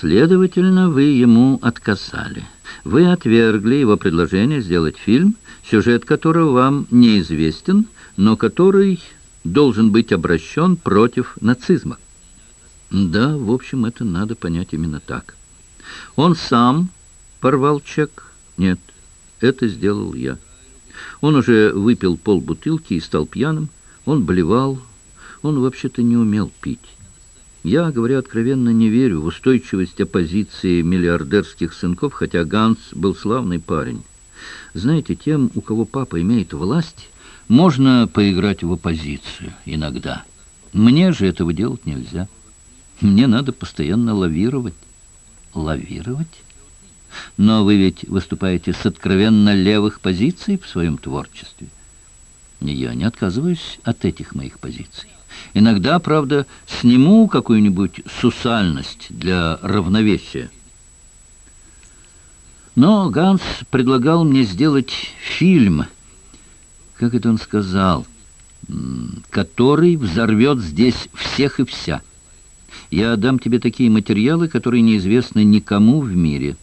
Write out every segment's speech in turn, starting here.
Следовательно, вы ему отказали. Вы отвергли его предложение сделать фильм, сюжет которого вам неизвестен, но который должен быть обращен против нацизма. Да, в общем, это надо понять именно так. Он сам порвал чек? Нет, это сделал я. Он уже выпил полбутылки и стал пьяным. Он блевал. Он вообще-то не умел пить. Я, говоря откровенно, не верю в устойчивость оппозиции миллиардерских сынков, хотя Ганс был славный парень. Знаете, тем, у кого папа имеет власть, можно поиграть в оппозицию иногда. Мне же этого делать нельзя. Мне надо постоянно лавировать. Лавировать? Но вы ведь выступаете с откровенно левых позиций в своем творчестве. Я не отказываюсь от этих моих позиций. Иногда, правда, сниму какую-нибудь сусальность для равновесия. Но Ганс предлагал мне сделать фильм, как это он сказал, который взорвет здесь всех и вся. Я дам тебе такие материалы, которые неизвестны никому в мире.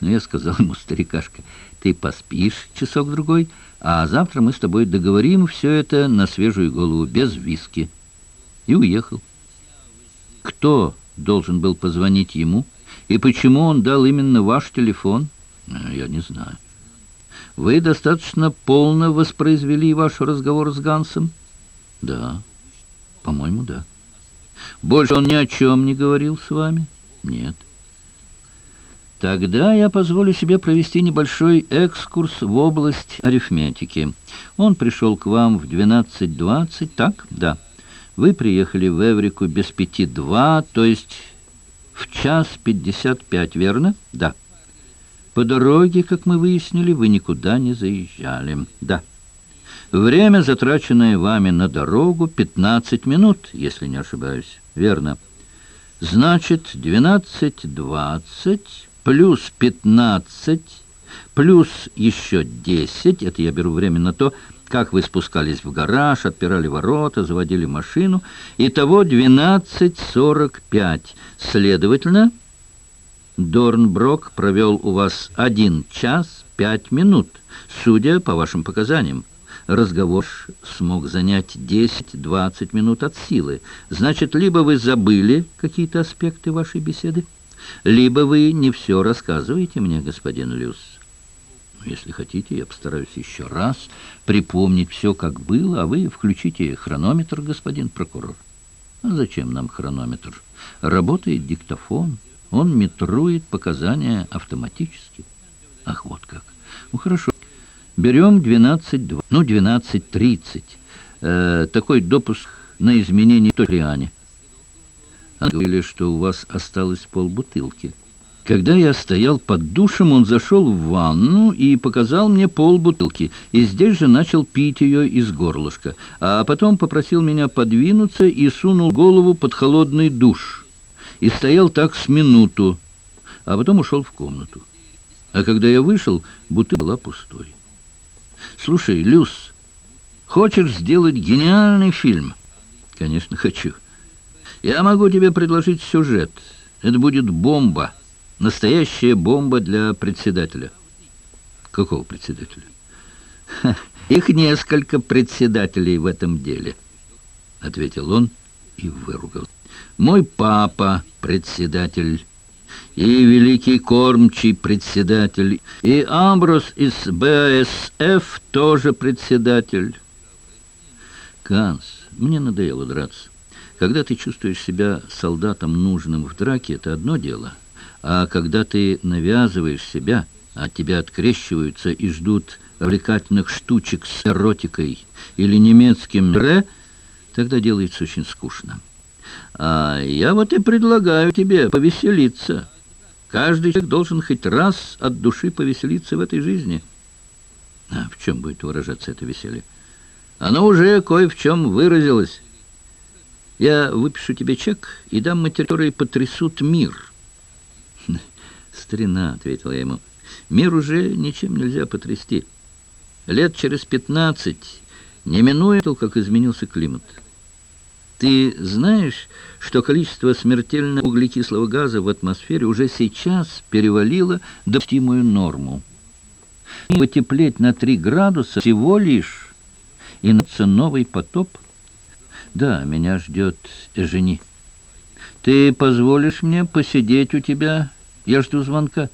Но я сказал ему, старикашка, ты поспишь часок-другой, а завтра мы с тобой договорим все это на свежую голову, без виски. И уехал. Кто должен был позвонить ему? И почему он дал именно ваш телефон? Э, я не знаю. Вы достаточно полно воспроизвели ваш разговор с Гансом? Да, по-моему, да. Больше он ни о чем не говорил с вами? Нет. Тогда я позволю себе провести небольшой экскурс в область арифметики. Он пришел к вам в 12.20, так? Да. Вы приехали в Эврику без пяти два, то есть в час пятьдесят пять, верно? Да. По дороге, как мы выяснили, вы никуда не заезжали. Да. Время, затраченное вами на дорогу, 15 минут, если не ошибаюсь. Верно. Значит, 12.20 плюс 15, плюс еще 10, это я беру время на то, как вы спускались в гараж, отпирали ворота, заводили машину. Итого 12.45. Следовательно, Дорнброк провел у вас 1 час 5 минут, судя по вашим показаниям. Разговор смог занять 10-20 минут от силы. Значит, либо вы забыли какие-то аспекты вашей беседы, либо вы не все рассказываете мне, господин Люс. Если хотите, я постараюсь еще раз припомнить все, как было, а вы включите хронометр, господин прокурор. А зачем нам хронометр? Работает диктофон, он метрует показания автоматически. Ах, вот как. Ну, хорошо. Берем 12.2, ну, 12.30. Э, такой допуск на изменение Толиане. Говорили, что у вас осталось полбутылки. Когда я стоял под душем, он зашел в ванну и показал мне полбутылки, и здесь же начал пить ее из горлышка, а потом попросил меня подвинуться и сунул голову под холодный душ. И стоял так с минуту, а потом ушел в комнату. А когда я вышел, бутылка была пустой. «Слушай, Люс, хочешь сделать гениальный фильм?» «Конечно, хочу». Я могу тебе предложить сюжет. Это будет бомба. Настоящая бомба для председателя. Какого председателя? Ха, их несколько председателей в этом деле, ответил он и выругал. Мой папа председатель, и великий кормчий председатель, и Амброс из БАСФ тоже председатель. Ганс, мне надоело драться. Когда ты чувствуешь себя солдатом нужным в драке, это одно дело. А когда ты навязываешь себя, от тебя открещиваются и ждут увлекательных штучек с эротикой или немецким «ре», тогда делается очень скучно. А я вот и предлагаю тебе повеселиться. Каждый человек должен хоть раз от души повеселиться в этой жизни. А в чем будет выражаться это веселье? Оно уже кое в чем выразилось. Я выпишу тебе чек и дам материалы, которые потрясут мир. Старина, ответил я ему, мир уже ничем нельзя потрясти. Лет через пятнадцать не минует, как изменился климат. Ты знаешь, что количество смертельного углекислого газа в атмосфере уже сейчас перевалило допустимую норму. И потеплеть на 3 градуса всего лишь, и начнется новый потоп. Да, меня ждет жени. Ты позволишь мне посидеть у тебя? Я жду звонка.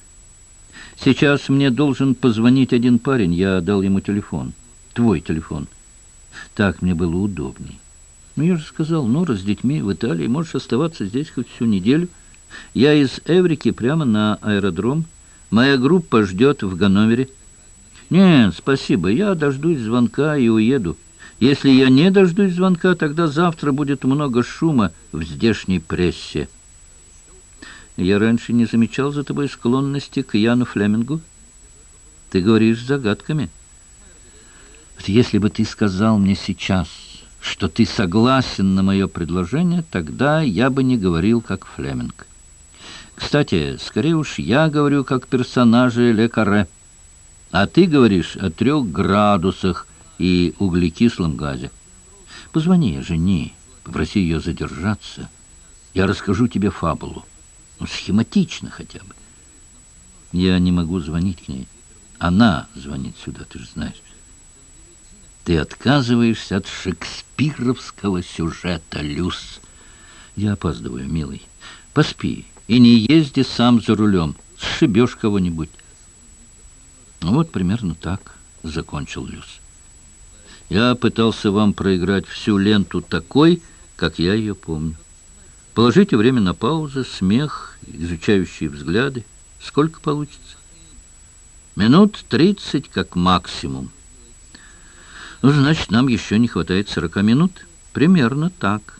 Сейчас мне должен позвонить один парень, я дал ему телефон. Твой телефон. Так мне было удобней. Ну, я же сказал, Нора с детьми в Италии, можешь оставаться здесь хоть всю неделю. Я из Эврики прямо на аэродром. Моя группа ждет в Ганновере. Нет, спасибо, я дождусь звонка и уеду. Если я не дождусь звонка, тогда завтра будет много шума в здешней прессе. Я раньше не замечал за тобой склонности к Яну Флемингу. Ты говоришь загадками. Вот если бы ты сказал мне сейчас что ты согласен на мое предложение, тогда я бы не говорил, как Флеминг. Кстати, скорее уж я говорю, как персонажи Ле Карре, а ты говоришь о трех градусах и углекислом газе. Позвони жени, попроси ее задержаться. Я расскажу тебе фабулу. Ну, схематично хотя бы. Я не могу звонить к ней. Она звонит сюда, ты же знаешь. Ты отказываешься от шекспировского сюжета, Люс. Я опаздываю, милый. Поспи и не езди сам за рулем. Сшибешь кого-нибудь. Ну вот примерно так закончил Люс. Я пытался вам проиграть всю ленту такой, как я ее помню. Положите время на паузу, смех, изучающие взгляды. Сколько получится? Минут тридцать как максимум. Ну, значит, нам еще не хватает сорока минут. Примерно так.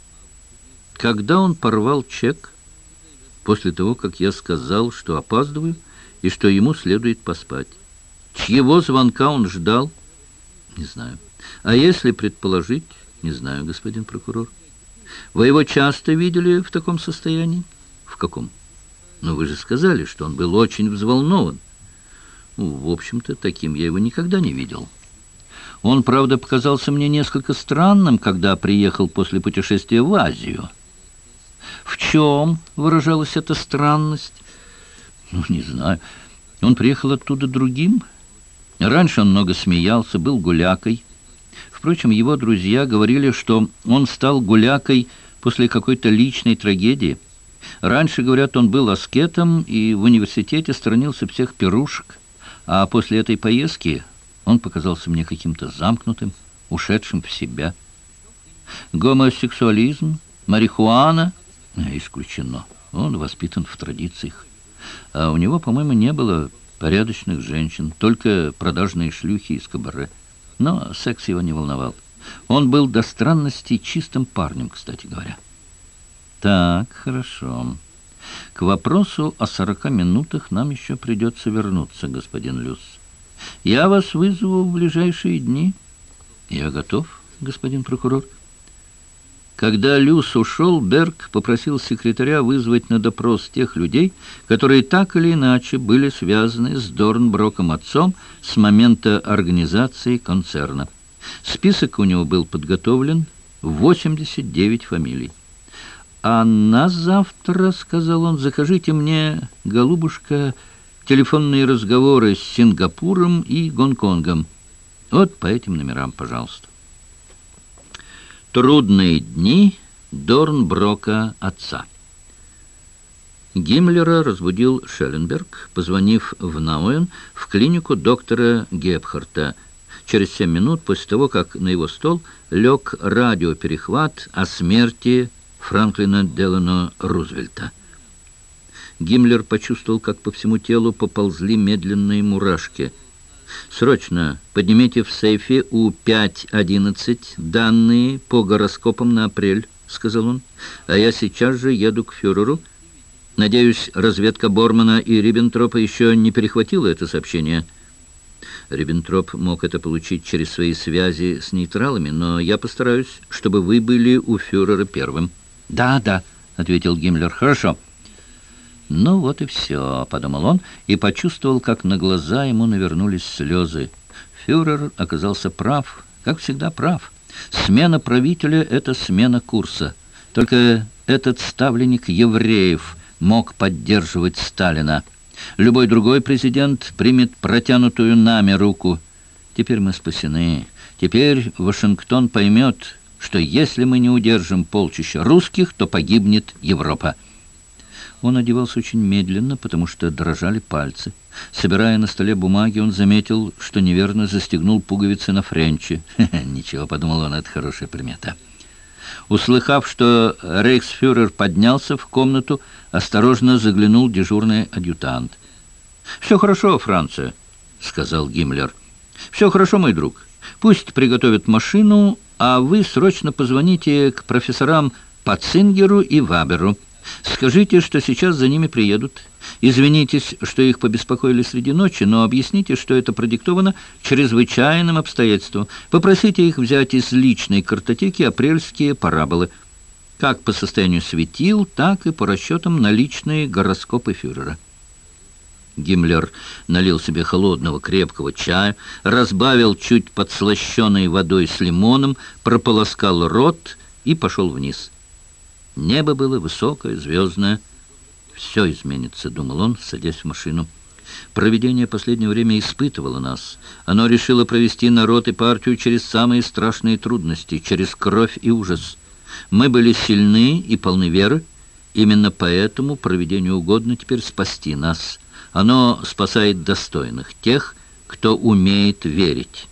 Когда он порвал чек, после того, как я сказал, что опаздываю и что ему следует поспать. Чьего звонка он ждал? Не знаю. А если предположить? Не знаю, господин прокурор. Вы его часто видели в таком состоянии? В каком? Ну, вы же сказали, что он был очень взволнован. Ну, в общем-то, таким я его никогда не видел. Он, правда, показался мне несколько странным, когда приехал после путешествия в Азию. В чем выражалась эта странность? Ну, не знаю. Он приехал оттуда другим. Раньше он много смеялся, был гулякой. Впрочем, его друзья говорили, что он стал гулякой после какой-то личной трагедии. Раньше, говорят, он был аскетом и в университете сторонился всех пирушек. А после этой поездки он показался мне каким-то замкнутым, ушедшим в себя. Гомосексуализм, марихуана исключено. Он воспитан в традициях. А у него, по-моему, не было порядочных женщин, только продажные шлюхи из кабаре. Но секс его не волновал. Он был до странности чистым парнем, кстати говоря. Так, хорошо. К вопросу о сорока минутах нам еще придется вернуться, господин Люс. Я вас вызову в ближайшие дни. Я готов, господин прокурор. Когда Люс ушел, Берг попросил секретаря вызвать на допрос тех людей, которые так или иначе были связаны с Дорнброком отцом с момента организации концерна. Список у него был подготовлен, 89 фамилий. «А на завтра, — сказал он, — закажите мне, голубушка, — телефонные разговоры с Сингапуром и Гонконгом. Вот по этим номерам, пожалуйста. Трудные дни Дорнброка отца. Гиммлера разбудил Шелленберг, позвонив в Науэн в клинику доктора Гебхарта. Через семь минут после того, как на его стол лег радиоперехват о смерти Франклина Делано Рузвельта. Гиммлер почувствовал, как по всему телу поползли медленные мурашки. «Срочно поднимите в сейфе У-511 данные по гороскопам на апрель», — сказал он. «А я сейчас же еду к фюреру. Надеюсь, разведка Бормана и Риббентропа еще не перехватила это сообщение». Риббентроп мог это получить через свои связи с нейтралами, но я постараюсь, чтобы вы были у фюрера первым. «Да, да», — ответил Гиммлер. «Хорошо». «Ну вот и все», — подумал он, и почувствовал, как на глаза ему навернулись слезы. Фюрер оказался прав, как всегда прав. Смена правителя — это смена курса. Только этот ставленник евреев мог поддерживать Сталина. Любой другой президент примет протянутую нами руку. Теперь мы спасены. Теперь Вашингтон поймет, что если мы не удержим полчища русских, то погибнет Европа. Он одевался очень медленно, потому что дрожали пальцы. Собирая на столе бумаги, он заметил, что неверно застегнул пуговицы на френче. «Ничего», — подумал он, — «это хорошая примета». Услыхав, что рейхсфюрер поднялся в комнату, осторожно заглянул дежурный адъютант. «Все хорошо, Франция», — сказал Гиммлер. «Все хорошо, мой друг. Пусть приготовят машину, а вы срочно позвоните к профессорам Пацингеру и Ваберу». Скажите, что сейчас за ними приедут. Извинитесь, что их побеспокоили среди ночи, но объясните, что это продиктовано чрезвычайным обстоятельством. Попросите их взять из личной картотеки апрельские параболы. Как по состоянию светил, так и по расчетам наличные гороскопы фюрера. Гиммлер налил себе холодного крепкого чая, разбавил чуть подслащенной водой с лимоном, прополоскал рот и пошел вниз. Небо было высокое, звездное. «Все изменится», — думал он, садясь в машину. Проведение последнее время испытывало нас. Оно решило провести народ и партию через самые страшные трудности, через кровь и ужас. Мы были сильны и полны веры. Именно поэтому проведению угодно теперь спасти нас. Оно спасает достойных, тех, кто умеет верить».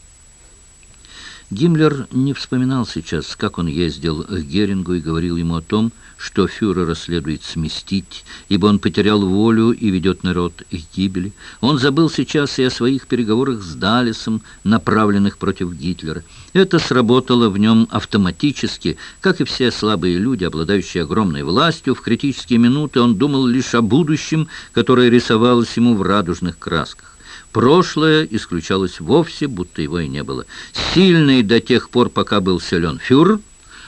Гиммлер не вспоминал сейчас, как он ездил к Герингу и говорил ему о том, что фюрера следует сместить, ибо он потерял волю и ведет народ к гибели. Он забыл сейчас и о своих переговорах с Далисом, направленных против Гитлера. Это сработало в нем автоматически, как и все слабые люди, обладающие огромной властью. В критические минуты он думал лишь о будущем, которое рисовалось ему в радужных красках. Прошлое исключалось вовсе, будто его и не было. Сильный до тех пор, пока был силен фюрер,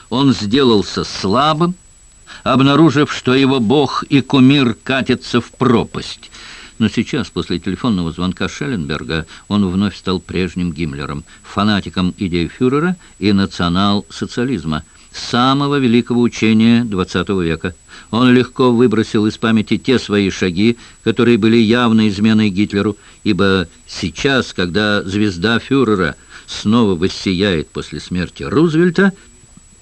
он сделался слабым, обнаружив, что его бог и кумир катятся в пропасть. Но сейчас, после телефонного звонка Шелленберга, он вновь стал прежним Гиммлером, фанатиком идей фюрера и национал-социализма – самого великого учения XX века. Он легко выбросил из памяти те свои шаги, которые были явной изменой Гитлеру, ибо сейчас, когда звезда фюрера снова воссияет после смерти Рузвельта,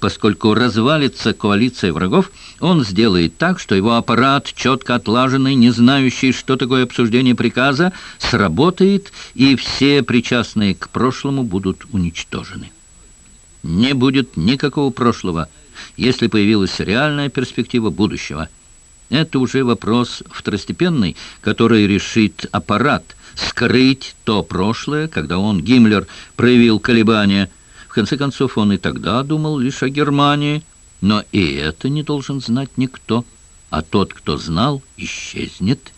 поскольку развалится коалиция врагов, он сделает так, что его аппарат, четко отлаженный, не знающий, что такое обсуждение приказа, сработает, и все причастные к прошлому будут уничтожены не будет никакого прошлого, если появилась реальная перспектива будущего. Это уже вопрос второстепенный, который решит аппарат скрыть то прошлое, когда он, Гиммлер, проявил колебания. В конце концов, он и тогда думал лишь о Германии, но и это не должен знать никто, а тот, кто знал, исчезнет.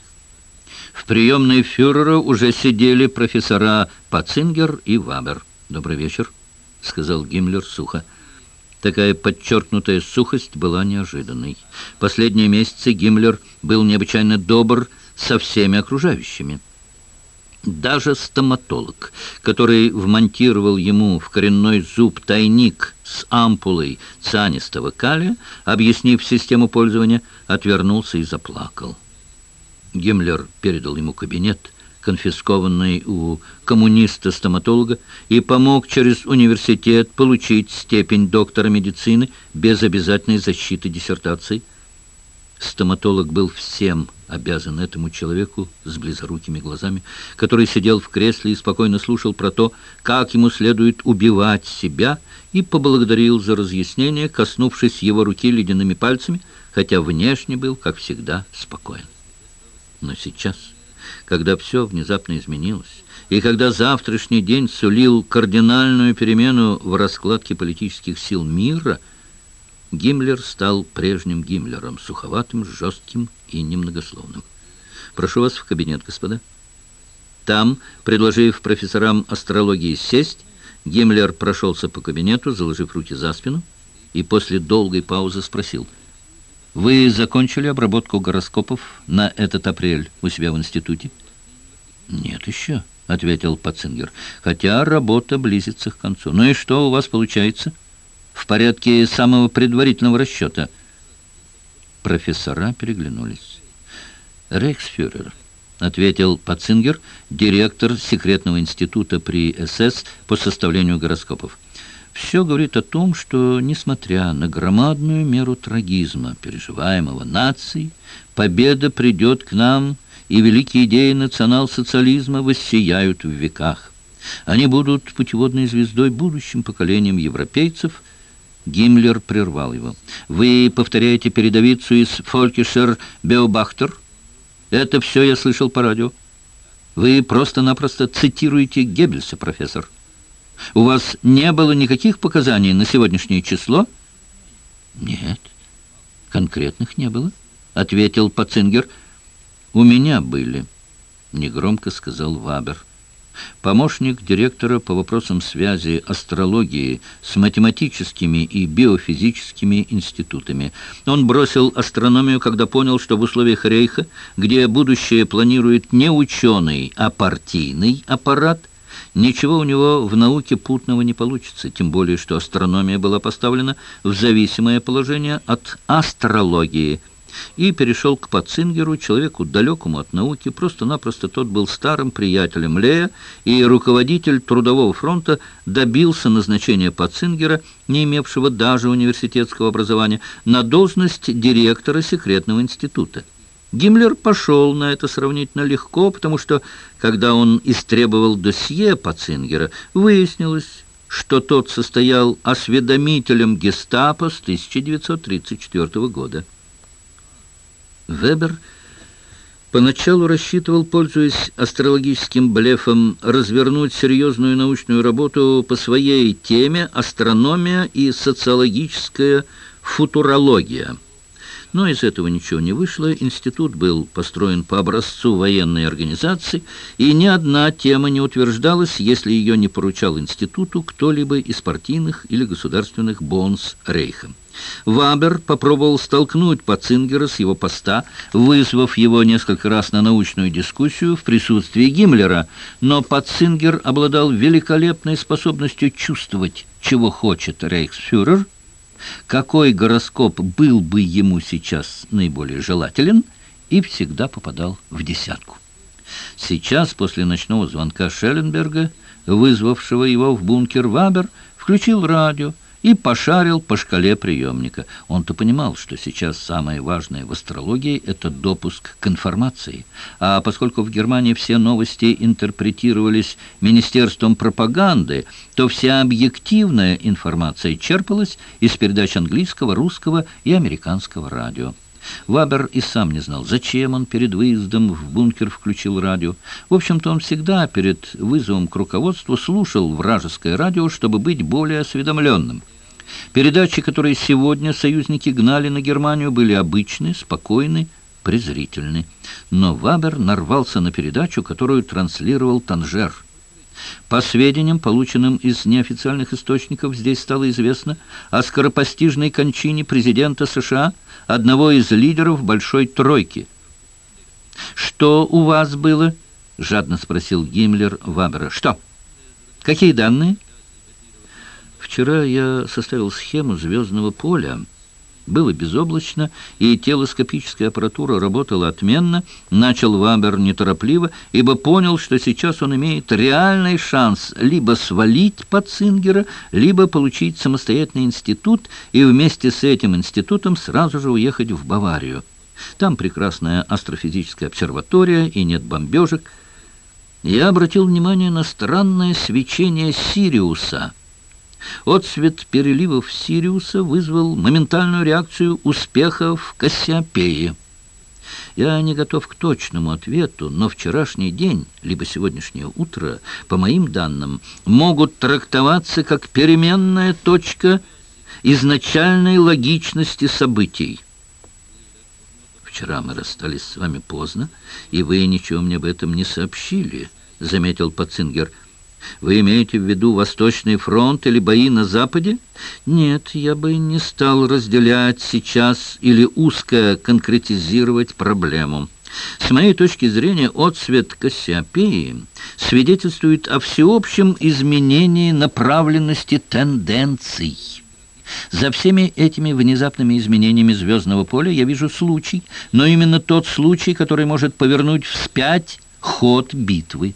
В приемной фюрера уже сидели профессора Пацингер и Вабер. Добрый вечер. — сказал Гиммлер сухо. Такая подчеркнутая сухость была неожиданной. Последние месяцы Гиммлер был необычайно добр со всеми окружающими. Даже стоматолог, который вмонтировал ему в коренной зуб тайник с ампулой цианистого калия, объяснив систему пользования, отвернулся и заплакал. Гиммлер передал ему кабинет, конфискованный у коммуниста-стоматолога, и помог через университет получить степень доктора медицины без обязательной защиты диссертации. Стоматолог был всем обязан этому человеку с близорукими глазами, который сидел в кресле и спокойно слушал про то, как ему следует убивать себя, и поблагодарил за разъяснение, коснувшись его руки ледяными пальцами, хотя внешне был, как всегда, спокоен. Но сейчас когда все внезапно изменилось, и когда завтрашний день сулил кардинальную перемену в раскладке политических сил мира, Гиммлер стал прежним Гиммлером, суховатым, жестким и немногословным. «Прошу вас в кабинет, господа». Там, предложив профессорам астрологии сесть, Гиммлер прошелся по кабинету, заложив руки за спину, и после долгой паузы спросил – вы закончили обработку гороскопов на этот апрель у себя в институте? Нет еще, ответил Пацингер, хотя работа близится к концу. Ну и что у вас получается? — в порядке самого предварительного расчета. Профессора переглянулись. «Рейхсфюрер», — ответил Пацингер, директор секретного института при СС по составлению гороскопов. Все говорит о том, что, несмотря на громадную меру трагизма, переживаемого нацией, победа придет к нам, и великие идеи национал-социализма воссияют в веках. Они будут путеводной звездой будущим поколениям европейцев. Гиммлер прервал его. «Вы повторяете передовицу из «Фолькишер Беобахтер»?» «Это все я слышал по радио. Вы просто-напросто цитируете Геббельса, профессор». У вас не было никаких показаний на сегодняшнее число? Нет, конкретных не было, ответил Пацингер. У меня были, негромко сказал Вабер. Помощник директора по вопросам связи астрологии с математическими и биофизическими институтами. Он бросил астрономию, когда понял, что в условиях Рейха, где будущее планирует не ученый, а партийный аппарат – Ничего у него в науке путного не получится, тем более, что астрономия была поставлена в зависимое положение от астрологии и перешел к Пацингеру, человеку далекому от науки, просто-напросто тот был старым приятелем Лея, и руководитель Трудового фронта добился назначения Пацингера, не имевшего даже университетского образования, на должность директора секретного института. Гиммлер пошел на это сравнительно легко, потому что, когда он истребовал досье Пацингера, выяснилось, что тот состоял осведомителем гестапо с 1934 года. Вебер поначалу рассчитывал, пользуясь астрологическим блефом, развернуть серьезную научную работу по своей теме «Астрономия и социологическая футурология». Но из этого ничего не вышло. Институт был построен по образцу военной организации, и ни одна тема не утверждалась, если ее не поручал институту кто-либо из партийных или государственных бонс Рейха. Вабер попробовал столкнуть Пацингера с его поста, вызвав его несколько раз на научную дискуссию в присутствии Гиммлера, но Пацингер обладал великолепной способностью чувствовать, чего хочет рейхсфюрер, какой гороскоп был бы ему сейчас наиболее желателен, и всегда попадал в десятку. Сейчас, после ночного звонка Шелленберга, вызвавшего его в бункер Вабер, включил радио, и пошарил по шкале приемника. Он-то понимал, что сейчас самое важное в астрологии – это допуск к информации. А поскольку в Германии все новости интерпретировались Министерством пропаганды, то вся объективная информация черпалась из передач английского, русского и американского радио. Вабер и сам не знал, зачем он перед выездом в бункер включил радио. В общем-то, он всегда перед вызовом к руководству слушал вражеское радио, чтобы быть более осведомленным. Передачи, которые сегодня союзники гнали на Германию, были обычны, спокойны, презрительны. Но Вабер нарвался на передачу, которую транслировал Танжер. По сведениям, полученным из неофициальных источников, здесь стало известно о скоропостижной кончине президента США, одного из лидеров Большой Тройки. «Что у вас было?» — жадно спросил Гиммлер Вабера. «Что? Какие данные?» Вчера я составил схему звездного поля. Было безоблачно, и телескопическая аппаратура работала отменно. Начал Вабер неторопливо, ибо понял, что сейчас он имеет реальный шанс либо свалить Пацингера, либо получить самостоятельный институт и вместе с этим институтом сразу же уехать в Баварию. Там прекрасная астрофизическая обсерватория и нет бомбежек. Я обратил внимание на странное свечение Сириуса — Отцвет переливов Сириуса вызвал моментальную реакцию успеха в Кассиопее. Я не готов к точному ответу, но вчерашний день, либо сегодняшнее утро, по моим данным, могут трактоваться как переменная точка изначальной логичности событий. Вчера мы расстались с вами поздно, и вы ничего мне об этом не сообщили, — заметил Пацингер. Вы имеете в виду Восточный фронт или бои на Западе? Нет, я бы не стал разделять сейчас или узко конкретизировать проблему. С моей точки зрения, отцвет Кассиопеи свидетельствует о всеобщем изменении направленности тенденций. За всеми этими внезапными изменениями звездного поля я вижу случай, но именно тот случай, который может повернуть вспять ход битвы.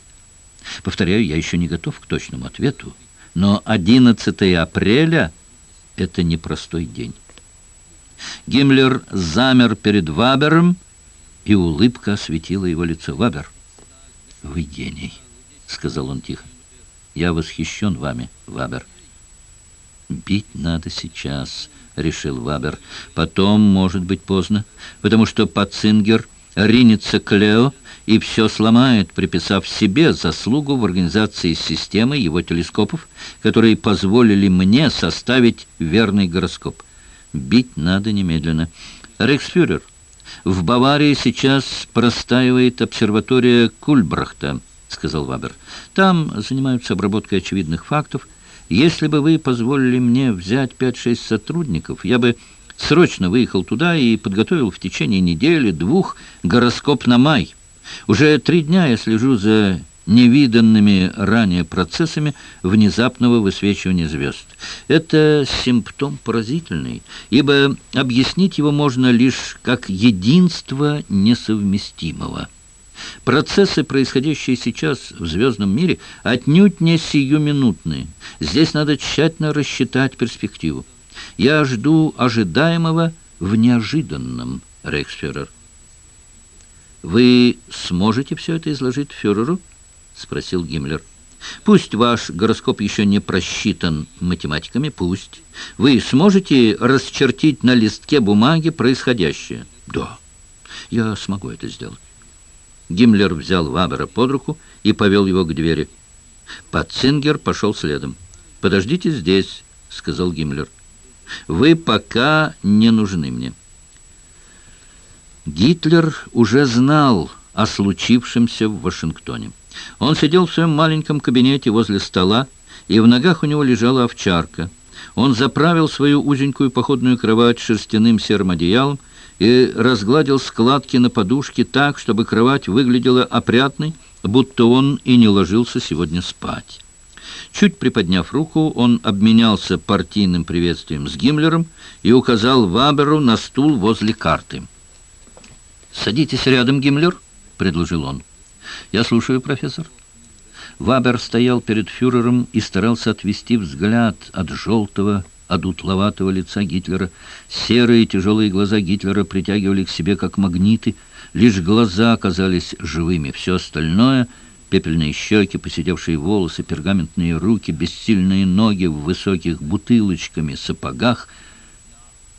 Повторяю, я еще не готов к точному ответу, но 11 апреля — это непростой день. Гиммлер замер перед Вабером, и улыбка осветила его лицо. «Вабер, вы гений», — сказал он тихо. «Я восхищен вами, Вабер». «Бить надо сейчас», — решил Вабер. «Потом, может быть, поздно, потому что Пацингер ринется к Лео и все сломает, приписав себе заслугу в организации системы его телескопов, которые позволили мне составить верный гороскоп. Бить надо немедленно. Рейхсфюрер, в Баварии сейчас простаивает обсерватория Кульбрахта, сказал Вабер. Там занимаются обработкой очевидных фактов, если бы вы позволили мне взять 5-6 сотрудников, я бы срочно выехал туда и подготовил в течение недели-двух гороскоп на май. Уже три дня я слежу за невиданными ранее процессами внезапного высвечивания звезд. Это симптом поразительный, ибо объяснить его можно лишь как единство несовместимого. Процессы, происходящие сейчас в звездном мире, отнюдь не сиюминутные. Здесь надо тщательно рассчитать перспективу. Я жду ожидаемого в неожиданном, Рейхсфюрер. «Вы сможете все это изложить фюреру?» — спросил Гиммлер. «Пусть ваш гороскоп еще не просчитан математиками, пусть. Вы сможете расчертить на листке бумаги происходящее?» «Да, я смогу это сделать». Гиммлер взял Вабера под руку и повел его к двери. Патцингер пошел следом. «Подождите здесь», — сказал Гиммлер. «Вы пока не нужны мне». Гитлер уже знал о случившемся в Вашингтоне. Он сидел в своем маленьком кабинете возле стола, и в ногах у него лежала овчарка. Он заправил свою узенькую походную кровать шерстяным серым одеялом и разгладил складки на подушке так, чтобы кровать выглядела опрятной, будто он и не ложился сегодня спать. Чуть приподняв руку, он обменялся партийным приветствием с Гиммлером и указал Ваберу на стул возле карты. «Садитесь рядом, Гиммлер», — предложил он. «Я слушаю, профессор». Вабер стоял перед фюрером и старался отвести взгляд от желтого, одутловатого лица Гитлера. Серые тяжелые глаза Гитлера притягивали к себе как магниты. Лишь глаза оказались живыми. Все остальное — пепельные щеки, посидевшие волосы, пергаментные руки, бессильные ноги в высоких бутылочками сапогах —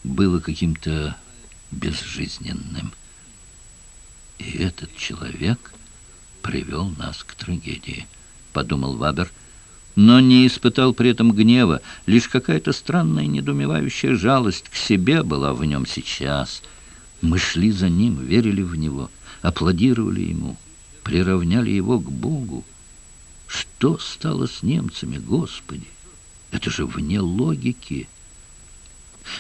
было каким-то безжизненным. И этот человек привел нас к трагедии, — подумал Вабер, — но не испытал при этом гнева, лишь какая-то странная недумевающая жалость к себе была в нем сейчас. Мы шли за ним, верили в него, аплодировали ему, приравняли его к Богу. Что стало с немцами, Господи? Это же вне логики.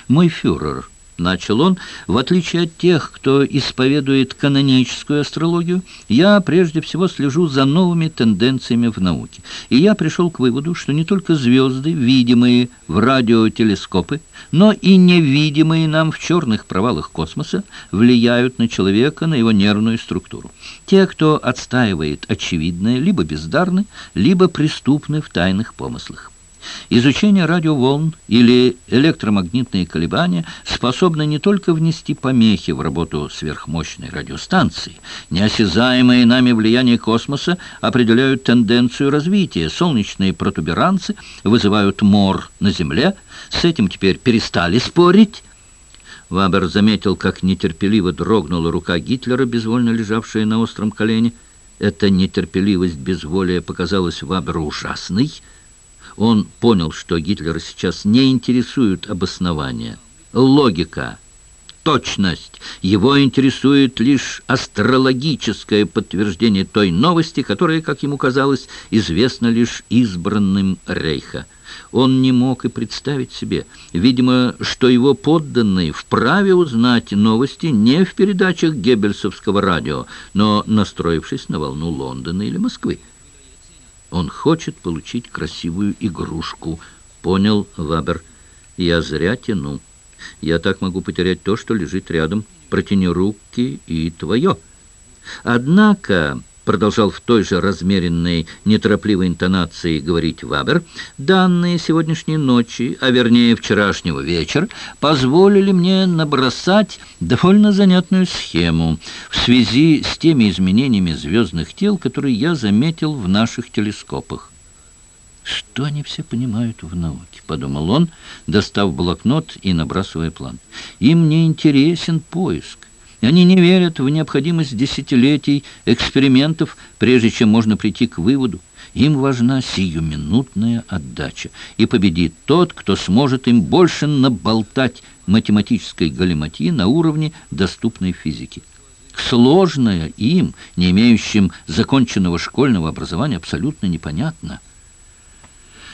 Мой фюрер начал он, в отличие от тех, кто исповедует каноническую астрологию, я прежде всего слежу за новыми тенденциями в науке. И я пришел к выводу, что не только звезды, видимые в радиотелескопы, но и невидимые нам в черных провалах космоса, влияют на человека, на его нервную структуру. Те, кто отстаивает очевидное, либо бездарны, либо преступны в тайных помыслах. Изучение радиоволн или электромагнитные колебания способны не только внести помехи в работу сверхмощной радиостанции. Неосязаемые нами влияние космоса определяют тенденцию развития. Солнечные протуберанцы вызывают мор на Земле. С этим теперь перестали спорить. Вабер заметил, как нетерпеливо дрогнула рука Гитлера, безвольно лежавшая на остром колене. Эта нетерпеливость безволия показалась Ваберу ужасной. Он понял, что Гитлера сейчас не интересует обоснование, логика, точность. Его интересует лишь астрологическое подтверждение той новости, которая, как ему казалось, известна лишь избранным Рейха. Он не мог и представить себе, видимо, что его подданные вправе узнать новости не в передачах геббельсовского радио, но настроившись на волну Лондона или Москвы. Он хочет получить красивую игрушку, понял Вабер. Я зря тяну. Я так могу потерять то, что лежит рядом. Протяни руки и твое. Однако продолжал в той же размеренной, неторопливой интонации говорить Вабер, данные сегодняшней ночи, а вернее вчерашнего вечера, позволили мне набросать довольно занятную схему в связи с теми изменениями звездных тел, которые я заметил в наших телескопах. «Что они все понимают в науке?» — подумал он, достав блокнот и набрасывая план. «Им не интересен поиск. Они не верят в необходимость десятилетий экспериментов, прежде чем можно прийти к выводу. Им важна сиюминутная отдача, и победит тот, кто сможет им больше наболтать математической галиматьи на уровне доступной физики. Сложное им, не имеющим законченного школьного образования, абсолютно непонятно –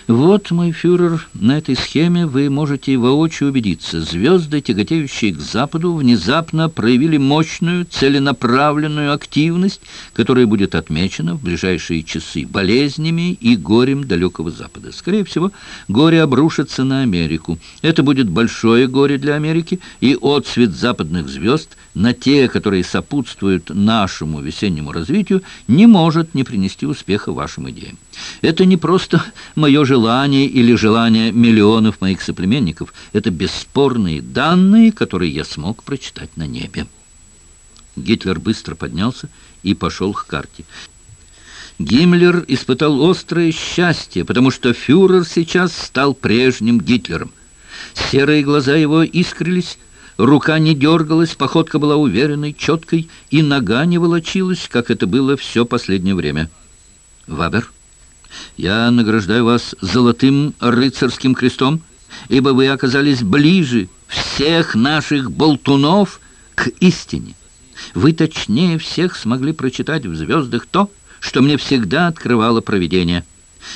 вот, мой фюрер, на этой схеме вы можете воочию убедиться. Звезды, тяготеющие к западу, внезапно проявили мощную, целенаправленную активность, которая будет отмечена в ближайшие часы болезнями и горем далекого запада. Скорее всего, горе обрушится на Америку. Это будет большое горе для Америки, и отцвет западных звезд на те, которые сопутствуют нашему весеннему развитию, не может не принести успеха вашим идеям. Это не просто мое желание или желание миллионов моих соплеменников. Это бесспорные данные, которые я смог прочитать на небе. Гитлер быстро поднялся и пошел к карте. Гиммлер испытал острое счастье, потому что фюрер сейчас стал прежним Гитлером. Серые глаза его искрились, рука не дергалась, походка была уверенной, четкой, и нога не волочилась, как это было все последнее время. «Вабер?» Я награждаю вас золотым рыцарским крестом, ибо вы оказались ближе всех наших болтунов к истине. Вы точнее всех смогли прочитать в звездах то, что мне всегда открывало провидение.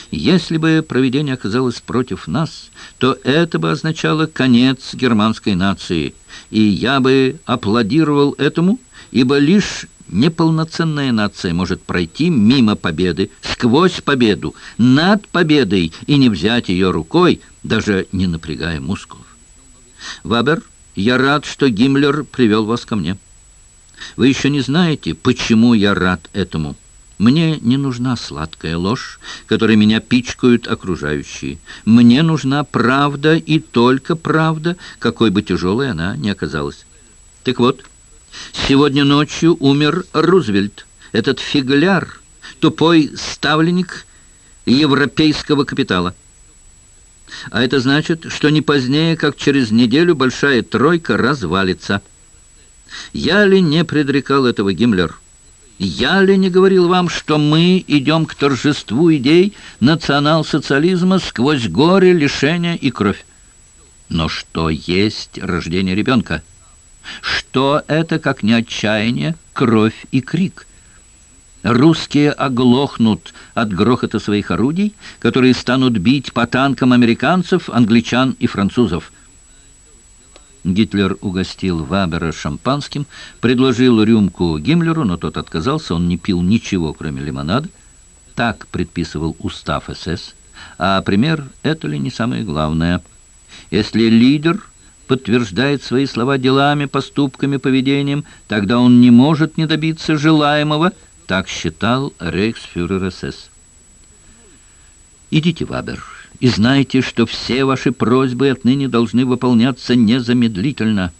Если бы провидение оказалось против нас, то это бы означало конец германской нации, и я бы аплодировал этому, ибо лишь Неполноценная нация может пройти мимо победы, сквозь победу, над победой и не взять ее рукой, даже не напрягая мускулов. Вабер, я рад, что Гиммлер привел вас ко мне. Вы еще не знаете, почему я рад этому. Мне не нужна сладкая ложь, которой меня пичкают окружающие. Мне нужна правда и только правда, какой бы тяжелой она ни оказалась. Так вот, Сегодня ночью умер Рузвельт, этот фигляр, тупой ставленник европейского капитала. А это значит, что не позднее, как через неделю, большая тройка развалится. Я ли не предрекал этого Гиммлер? Я ли не говорил вам, что мы идем к торжеству идей национал-социализма сквозь горе, лишения и кровь? Но что есть рождение ребенка? Что это, как не отчаяние, кровь и крик? Русские оглохнут от грохота своих орудий, которые станут бить по танкам американцев, англичан и французов. Гитлер угостил Вабера шампанским, предложил рюмку Гиммлеру, но тот отказался, он не пил ничего, кроме лимонада. Так предписывал устав СС. А пример — это ли не самое главное? Если лидер подтверждает свои слова делами, поступками, поведением, тогда он не может не добиться желаемого, так считал рейхсфюрер СС. Идите, Вабер, и знайте, что все ваши просьбы отныне должны выполняться незамедлительно.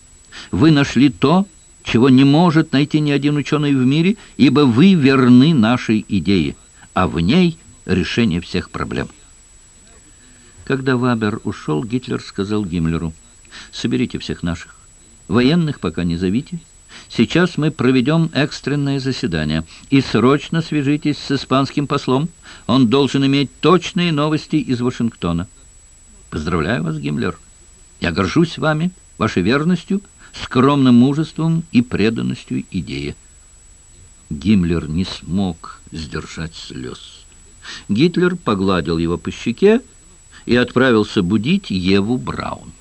Вы нашли то, чего не может найти ни один ученый в мире, ибо вы верны нашей идее, а в ней решение всех проблем. Когда Вабер ушел, Гитлер сказал Гиммлеру, Соберите всех наших. Военных пока не зовите. Сейчас мы проведем экстренное заседание. И срочно свяжитесь с испанским послом. Он должен иметь точные новости из Вашингтона. Поздравляю вас, Гиммлер. Я горжусь вами, вашей верностью, скромным мужеством и преданностью идее. Гиммлер не смог сдержать слез. Гитлер погладил его по щеке и отправился будить Еву Браун.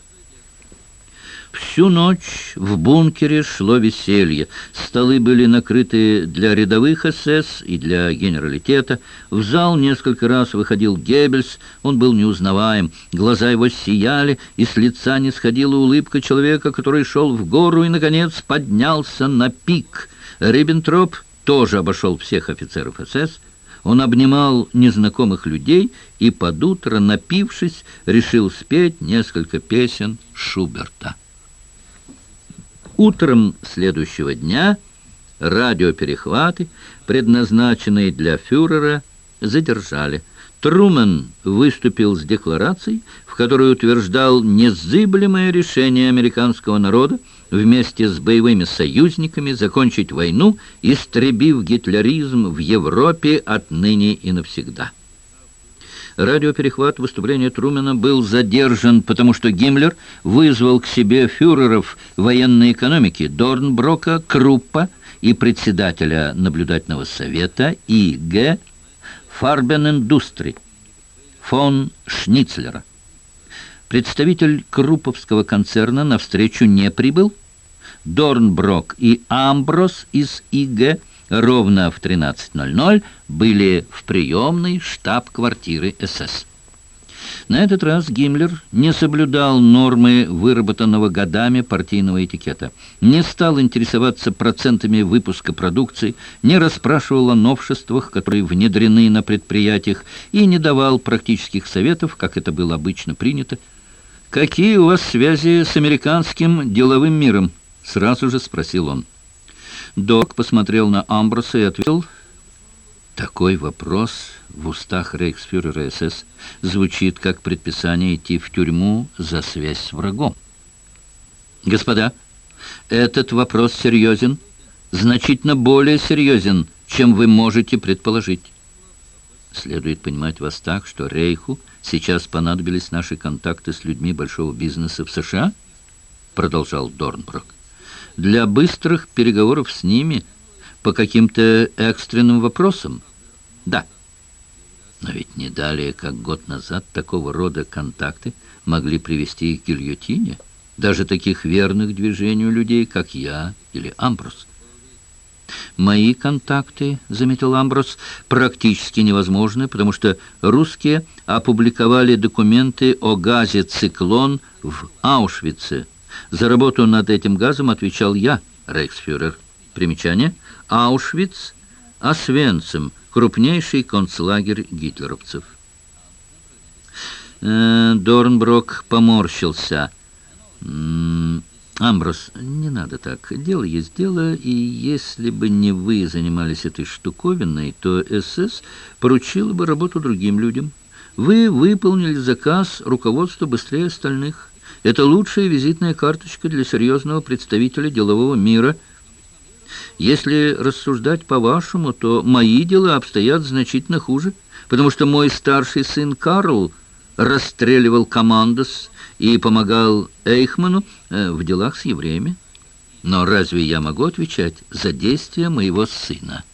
Всю ночь в бункере шло веселье. Столы были накрыты для рядовых СС и для генералитета. В зал несколько раз выходил Геббельс. Он был неузнаваем. Глаза его сияли, и с лица не сходила улыбка человека, который шел в гору и, наконец, поднялся на пик. Риббентроп тоже обошел всех офицеров СС. Он обнимал незнакомых людей и под утро, напившись, решил спеть несколько песен Шуберта. Утром следующего дня радиоперехваты, предназначенные для фюрера, задержали. Трумэн выступил с декларацией, в которой утверждал незыблемое решение американского народа вместе с боевыми союзниками закончить войну, истребив гитлеризм в Европе отныне и навсегда. Радиоперехват выступления Трумэна был задержан, потому что Гиммлер вызвал к себе фюреров военной экономики Дорнброка, Круппа и председателя наблюдательного совета И.Г. Фарбен-Индустри фон Шницлера. Представитель Крупповского концерна навстречу не прибыл. Дорнброк и Амброс из ИГ ровно в 13.00 были в приемной штаб-квартиры СС. На этот раз Гиммлер не соблюдал нормы выработанного годами партийного этикета, не стал интересоваться процентами выпуска продукции, не расспрашивал о новшествах, которые внедрены на предприятиях, и не давал практических советов, как это было обычно принято. «Какие у вас связи с американским деловым миром?» — сразу же спросил он. Док посмотрел на Амброса и ответил, «Такой вопрос в устах рейхсфюрера СС звучит как предписание идти в тюрьму за связь с врагом». «Господа, этот вопрос серьезен, значительно более серьезен, чем вы можете предположить». Следует понимать вас так, что Рейху сейчас понадобились наши контакты с людьми большого бизнеса в США? Продолжал Дорнброк для быстрых переговоров с ними по каким-то экстренным вопросам? Да. Но ведь не далее, как год назад, такого рода контакты могли привести к гильотине, даже таких верных движению людей, как я или Амброс. «Мои контакты, — заметил Амброс, — практически невозможны, потому что русские опубликовали документы о газе «Циклон» в Аушвице, за работу над этим газом отвечал я, рейхсфюрер. Примечание. Аушвиц, Освенцим, крупнейший концлагерь гитлеровцев. Э, Дорнброк поморщился. «Амброс, не надо так. Дело есть дело, и если бы не вы занимались этой штуковиной, то СС поручила бы работу другим людям. Вы выполнили заказ руководства быстрее остальных. Это лучшая визитная карточка для серьезного представителя делового мира. Если рассуждать по-вашему, то мои дела обстоят значительно хуже, потому что мой старший сын Карл расстреливал командос и помогал Эйхману э, в делах с евреями. Но разве я могу отвечать за действия моего сына?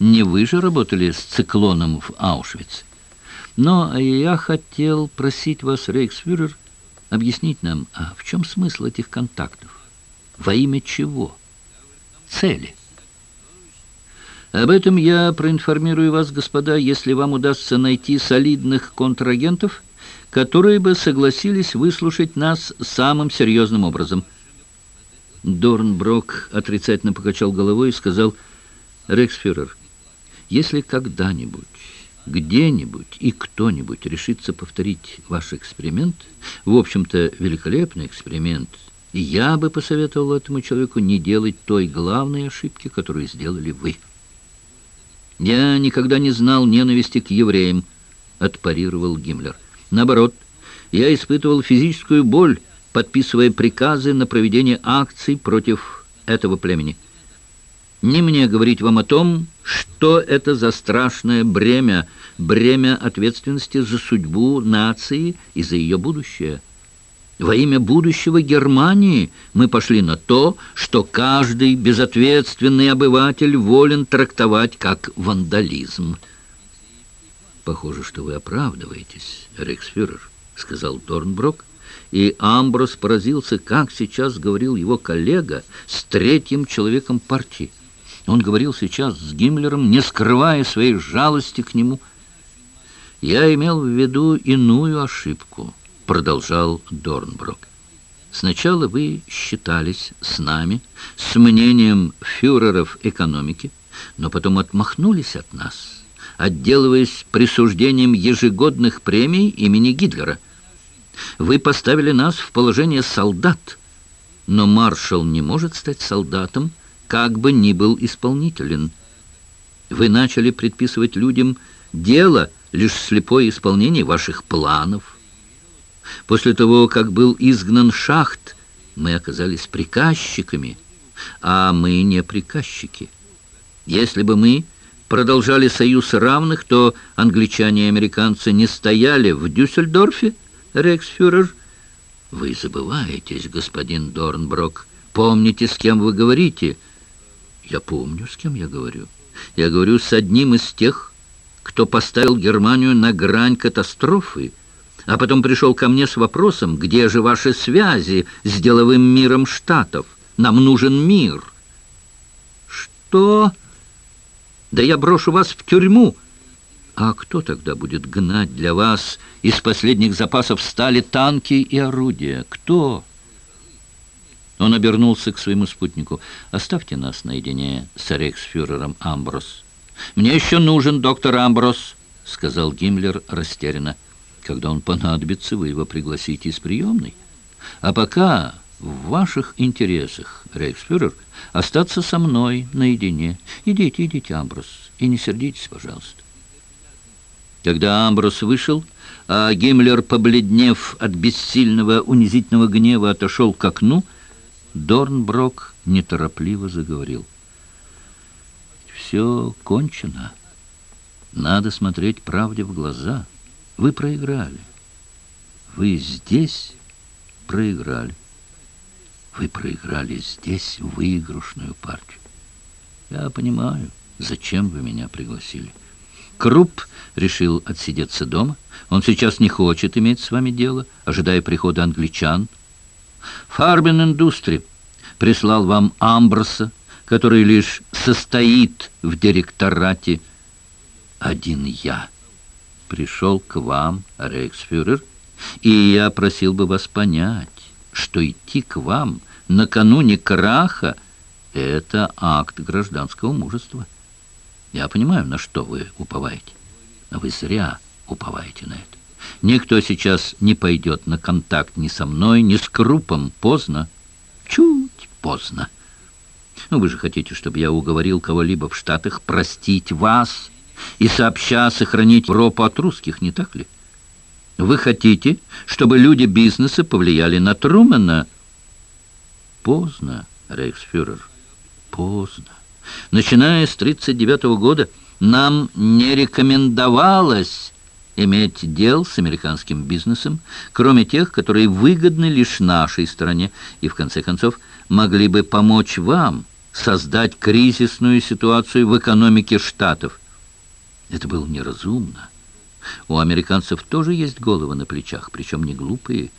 Не вы же работали с циклоном в Аушвице. Но я хотел просить вас, рейхсфюрер, объяснить нам, а в чем смысл этих контактов? Во имя чего? Цели. Об этом я проинформирую вас, господа, если вам удастся найти солидных контрагентов, которые бы согласились выслушать нас самым серьезным образом. Дорнброк отрицательно покачал головой и сказал, «Рексфюрер, если когда-нибудь где-нибудь и кто-нибудь решится повторить ваш эксперимент, в общем-то, великолепный эксперимент, я бы посоветовал этому человеку не делать той главной ошибки, которую сделали вы. «Я никогда не знал ненависти к евреям», — отпарировал Гиммлер. «Наоборот, я испытывал физическую боль, подписывая приказы на проведение акций против этого племени». Не мне говорить вам о том, что это за страшное бремя, бремя ответственности за судьбу нации и за ее будущее. Во имя будущего Германии мы пошли на то, что каждый безответственный обыватель волен трактовать как вандализм. «Похоже, что вы оправдываетесь, рейхсфюрер», — сказал Торнброк, и Амброс поразился, как сейчас говорил его коллега с третьим человеком партии. Он говорил сейчас с Гиммлером, не скрывая своей жалости к нему. «Я имел в виду иную ошибку», — продолжал Дорнброк. «Сначала вы считались с нами, с мнением фюреров экономики, но потом отмахнулись от нас» отделываясь присуждением ежегодных премий имени Гитлера. Вы поставили нас в положение солдат, но маршал не может стать солдатом, как бы ни был исполнителен. Вы начали предписывать людям дело, лишь слепое исполнение ваших планов. После того, как был изгнан шахт, мы оказались приказчиками, а мы не приказчики. Если бы мы продолжали союз равных, то англичане и американцы не стояли в Дюссельдорфе, рейхсфюрер. Вы забываетесь, господин Дорнброк. Помните, с кем вы говорите? Я помню, с кем я говорю. Я говорю с одним из тех, кто поставил Германию на грань катастрофы, а потом пришел ко мне с вопросом, где же ваши связи с деловым миром Штатов? Нам нужен мир. Что... Да я брошу вас в тюрьму. А кто тогда будет гнать для вас из последних запасов стали танки и орудия? Кто? Он обернулся к своему спутнику. «Оставьте нас наедине с рейхсфюрером Амброс». «Мне еще нужен доктор Амброс», — сказал Гиммлер растерянно. «Когда он понадобится, вы его пригласите из приемной. А пока в ваших интересах, рейхсфюрер, остаться со мной наедине. Идите, идите, Амброс, и не сердитесь, пожалуйста. Когда Амброс вышел, а Гиммлер, побледнев от бессильного унизительного гнева, отошел к окну, Дорнброк неторопливо заговорил. «Все кончено. Надо смотреть правде в глаза. Вы проиграли. Вы здесь проиграли. Вы проиграли здесь выигрышную партию. Я понимаю, зачем вы меня пригласили. Круп решил отсидеться дома. Он сейчас не хочет иметь с вами дело, ожидая прихода англичан. Фарбин Индустри прислал вам Амброса, который лишь состоит в директорате. Один я пришел к вам, рейхсфюрер, и я просил бы вас понять, что идти к вам накануне краха — это акт гражданского мужества. Я понимаю, на что вы уповаете, но вы зря уповаете на это. Никто сейчас не пойдет на контакт ни со мной, ни с Крупом. Поздно. Чуть поздно. Ну, вы же хотите, чтобы я уговорил кого-либо в Штатах простить вас и сообща сохранить Европу от русских, не так ли? Вы хотите, чтобы люди бизнеса повлияли на Трумэна? Поздно, рейхсфюрер, поздно. Начиная с 1939 года нам не рекомендовалось иметь дел с американским бизнесом, кроме тех, которые выгодны лишь нашей стране и, в конце концов, могли бы помочь вам создать кризисную ситуацию в экономике Штатов. Это было неразумно. У американцев тоже есть головы на плечах, причем не глупые.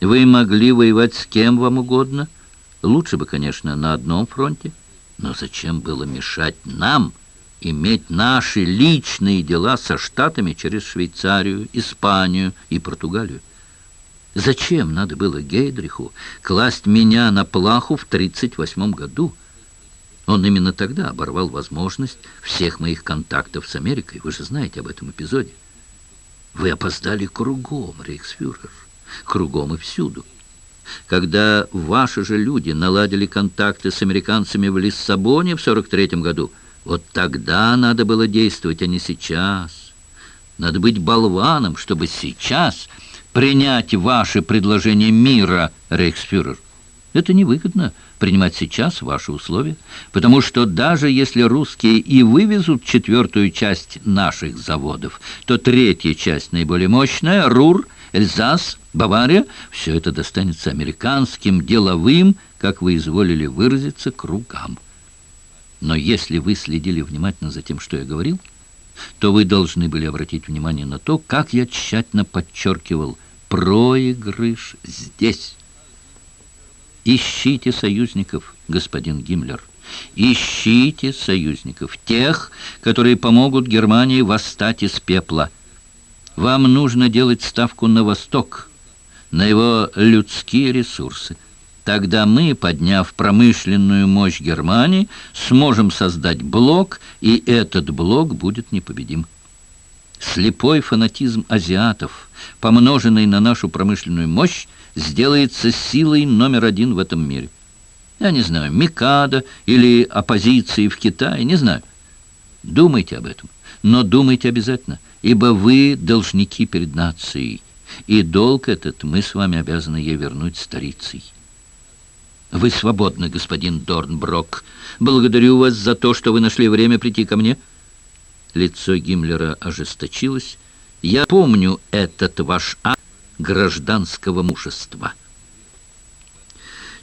Вы могли воевать с кем вам угодно. Лучше бы, конечно, на одном фронте. Но зачем было мешать нам иметь наши личные дела со Штатами через Швейцарию, Испанию и Португалию? Зачем надо было Гейдриху класть меня на плаху в 1938 году? Он именно тогда оборвал возможность всех моих контактов с Америкой. Вы же знаете об этом эпизоде. Вы опоздали кругом, рейхсфюрер, кругом и всюду. Когда ваши же люди наладили контакты с американцами в Лиссабоне в 43 году, вот тогда надо было действовать, а не сейчас. Надо быть болваном, чтобы сейчас принять ваше предложение мира, рейхсфюрер. Это невыгодно принимать сейчас ваши условия, потому что даже если русские и вывезут четвертую часть наших заводов, то третья часть, наиболее мощная, РУР, Эльзас, Бавария, все это достанется американским деловым, как вы изволили выразиться, кругам. Но если вы следили внимательно за тем, что я говорил, то вы должны были обратить внимание на то, как я тщательно подчеркивал Проигрыш здесь. Ищите союзников, господин Гиммлер. Ищите союзников, тех, которые помогут Германии восстать из пепла. Вам нужно делать ставку на Восток, на его людские ресурсы. Тогда мы, подняв промышленную мощь Германии, сможем создать блок, и этот блок будет непобедим. Слепой фанатизм азиатов, помноженный на нашу промышленную мощь, сделается силой номер один в этом мире. Я не знаю, Микада или оппозиции в Китае, не знаю. Думайте об этом, но думайте обязательно, ибо вы должники перед нацией, и долг этот мы с вами обязаны ей вернуть старицей. Вы свободны, господин Дорнброк. Благодарю вас за то, что вы нашли время прийти ко мне. Лицо Гиммлера ожесточилось. Я помню этот ваш акт гражданского мужества.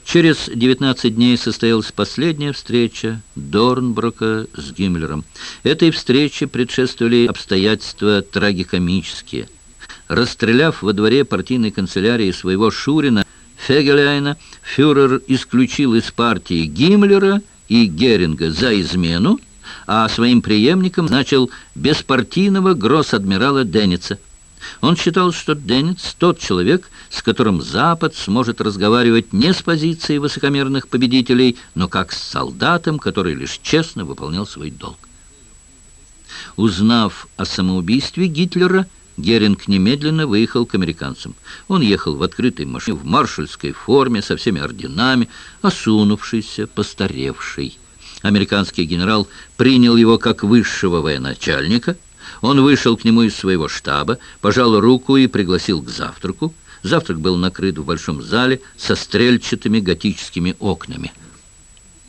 Через 19 дней состоялась последняя встреча Дорнброка с Гиммлером. Этой встрече предшествовали обстоятельства трагикомические. Расстреляв во дворе партийной канцелярии своего Шурина, Фегеляйна, фюрер исключил из партии Гиммлера и Геринга за измену, а своим преемником начал беспартийного гросс-адмирала Денница. Он считал, что Денниц тот человек, с которым Запад сможет разговаривать не с позиции высокомерных победителей, но как с солдатом, который лишь честно выполнял свой долг. Узнав о самоубийстве Гитлера, Геринг немедленно выехал к американцам. Он ехал в открытой машине, в маршальской форме, со всеми орденами, осунувшийся, постаревший. Американский генерал принял его как высшего военачальника. Он вышел к нему из своего штаба, пожал руку и пригласил к завтраку. Завтрак был накрыт в большом зале со стрельчатыми готическими окнами.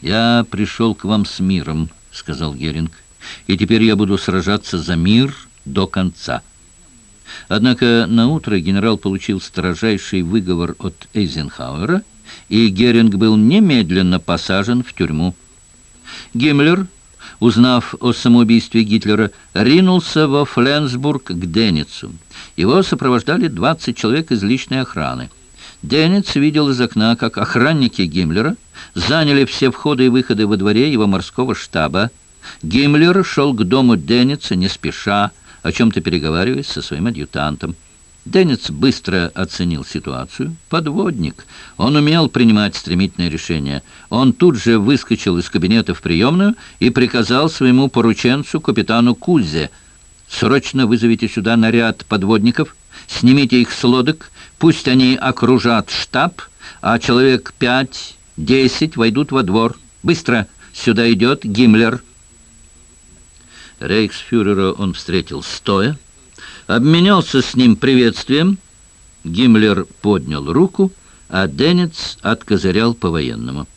«Я пришел к вам с миром», — сказал Геринг, — «и теперь я буду сражаться за мир до конца». Однако на утро генерал получил строжайший выговор от Эйзенхауэра, и Геринг был немедленно посажен в тюрьму. Гиммлер, узнав о самоубийстве Гитлера, ринулся во Фленсбург к Деницу. Его сопровождали 20 человек из личной охраны. Денец видел из окна, как охранники Гиммлера заняли все входы и выходы во дворе его морского штаба. Гиммлер шел к дому Денница не спеша, о чем-то переговариваясь со своим адъютантом. Деннис быстро оценил ситуацию. Подводник. Он умел принимать стремительные решения. Он тут же выскочил из кабинета в приемную и приказал своему порученцу, капитану Кузе, «Срочно вызовите сюда наряд подводников, снимите их с лодок, пусть они окружат штаб, а человек пять-десять войдут во двор. Быстро! Сюда идет Гиммлер». Рейхсфюрера он встретил стоя, обменялся с ним приветствием. Гиммлер поднял руку, а Денец откозырял по-военному.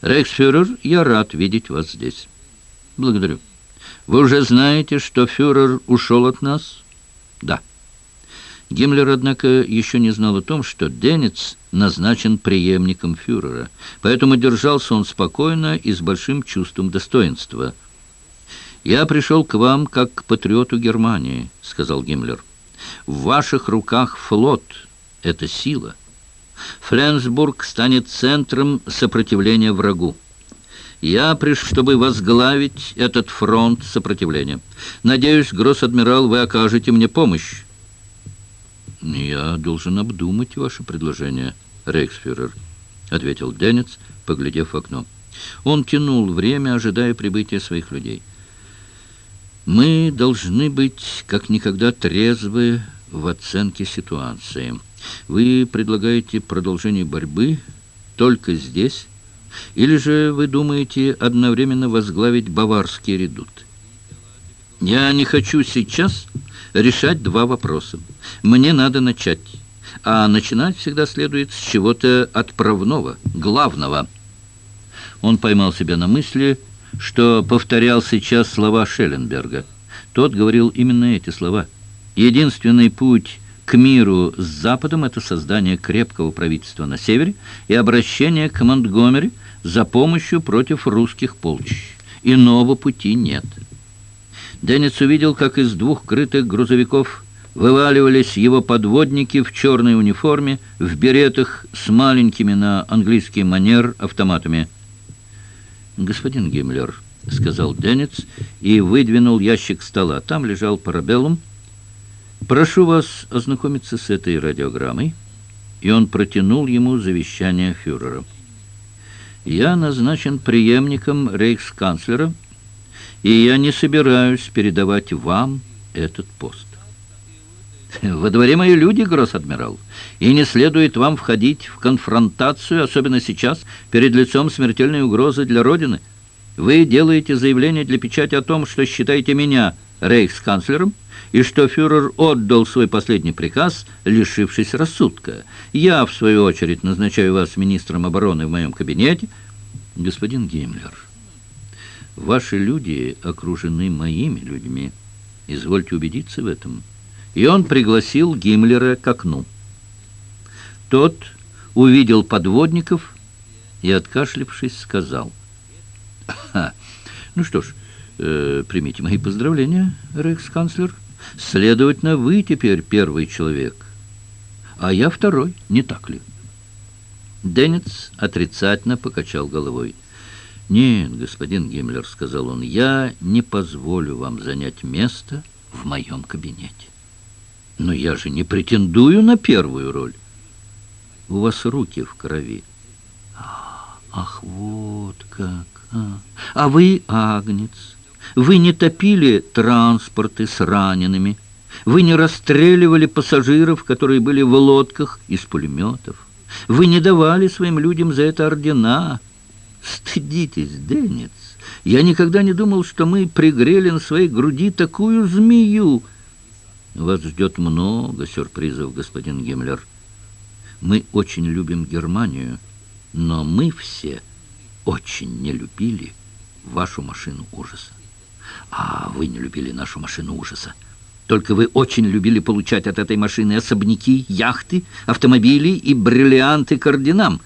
«Рейхсфюрер, я рад видеть вас здесь». «Благодарю. Вы уже знаете, что фюрер ушел от нас?» «Да». Гиммлер, однако, еще не знал о том, что Денец назначен преемником фюрера, поэтому держался он спокойно и с большим чувством достоинства – «Я пришел к вам как к патриоту Германии», — сказал Гиммлер. «В ваших руках флот — это сила. Фленсбург станет центром сопротивления врагу. Я пришел, чтобы возглавить этот фронт сопротивления. Надеюсь, гросс-адмирал, вы окажете мне помощь». «Я должен обдумать ваше предложение, рейхсфюрер», — ответил Денец, поглядев в окно. Он тянул время, ожидая прибытия своих людей. Мы должны быть как никогда трезвы в оценке ситуации. Вы предлагаете продолжение борьбы только здесь? Или же вы думаете одновременно возглавить баварский редут? Я не хочу сейчас решать два вопроса. Мне надо начать. А начинать всегда следует с чего-то отправного, главного. Он поймал себя на мысли – что повторял сейчас слова Шелленберга. Тот говорил именно эти слова. «Единственный путь к миру с Западом – это создание крепкого правительства на севере и обращение к Монтгомери за помощью против русских полчищ. Иного пути нет». Деннис увидел, как из двух крытых грузовиков вываливались его подводники в черной униформе, в беретах с маленькими на английский манер автоматами. «Господин Гиммлер», — сказал Денец и выдвинул ящик стола. Там лежал парабеллум. «Прошу вас ознакомиться с этой радиограммой». И он протянул ему завещание фюрера. «Я назначен преемником рейхсканцлера, и я не собираюсь передавать вам этот пост. Во дворе мои люди, гросс-адмирал, и не следует вам входить в конфронтацию, особенно сейчас, перед лицом смертельной угрозы для Родины. Вы делаете заявление для печати о том, что считаете меня рейхсканцлером, и что фюрер отдал свой последний приказ, лишившись рассудка. Я, в свою очередь, назначаю вас министром обороны в моем кабинете. Господин Геймлер, ваши люди окружены моими людьми. Извольте убедиться в этом. И он пригласил Гиммлера к окну. Тот увидел подводников и, откашлившись, сказал. «Ну что ж, э, примите мои поздравления, рейхсканцлер. Следовательно, вы теперь первый человек, а я второй, не так ли?» Денец отрицательно покачал головой. «Нет, господин Гиммлер, — сказал он, — я не позволю вам занять место в моем кабинете. Но я же не претендую на первую роль. У вас руки в крови. Ах, вот как! А, а вы, Агнец, вы не топили транспорты с ранеными, вы не расстреливали пассажиров, которые были в лодках из пулеметов, вы не давали своим людям за это ордена, — Стыдитесь, Денец. Я никогда не думал, что мы пригрели на своей груди такую змею. Вас ждет много сюрпризов, господин Гиммлер. Мы очень любим Германию, но мы все очень не любили вашу машину ужаса. А вы не любили нашу машину ужаса. Только вы очень любили получать от этой машины особняки, яхты, автомобили и бриллианты к орденам.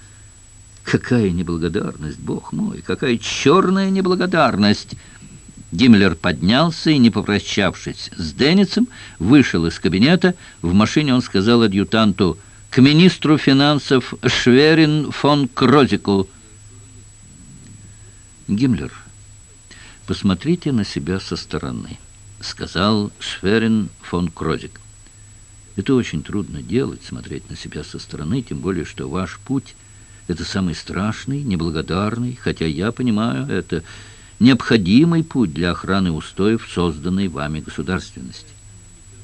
Какая неблагодарность, бог мой, какая черная неблагодарность! Гиммлер поднялся и, не попрощавшись с Денницем, вышел из кабинета. В машине он сказал адъютанту «К министру финансов Шверин фон Крозику». «Гиммлер, посмотрите на себя со стороны», — сказал Шверин фон Крозик. «Это очень трудно делать, смотреть на себя со стороны, тем более, что ваш путь — это самый страшный, неблагодарный, хотя я понимаю, это необходимый путь для охраны устоев, созданной вами государственности.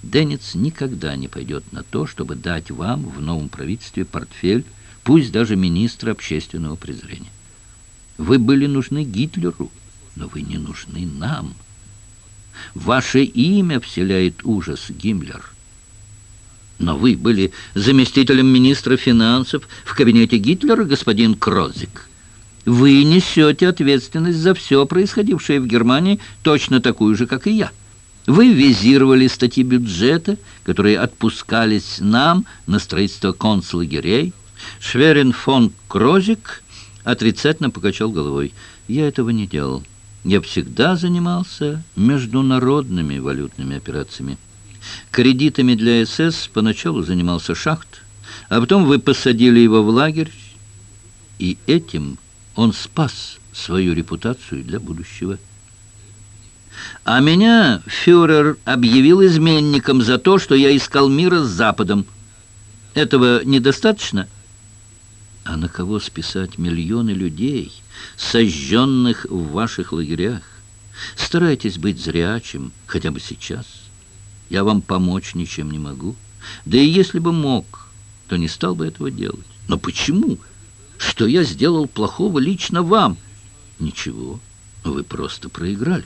Денец никогда не пойдет на то, чтобы дать вам в новом правительстве портфель, пусть даже министра общественного презрения. Вы были нужны Гитлеру, но вы не нужны нам. Ваше имя вселяет ужас, Гиммлер. Но вы были заместителем министра финансов в кабинете Гитлера, господин Крозик. Вы несете ответственность за все происходившее в Германии, точно такую же, как и я. Вы визировали статьи бюджета, которые отпускались нам на строительство концлагерей. Шверин фон Крозик отрицательно покачал головой. Я этого не делал. Я всегда занимался международными валютными операциями. Кредитами для СС поначалу занимался Шахт, а потом вы посадили его в лагерь, и этим он спас свою репутацию для будущего. А меня фюрер объявил изменником за то, что я искал мира с Западом. Этого недостаточно? А на кого списать миллионы людей, сожженных в ваших лагерях? Старайтесь быть зрячим хотя бы сейчас. Я вам помочь ничем не могу. Да и если бы мог, то не стал бы этого делать. Но почему? Что я сделал плохого лично вам? Ничего, вы просто проиграли.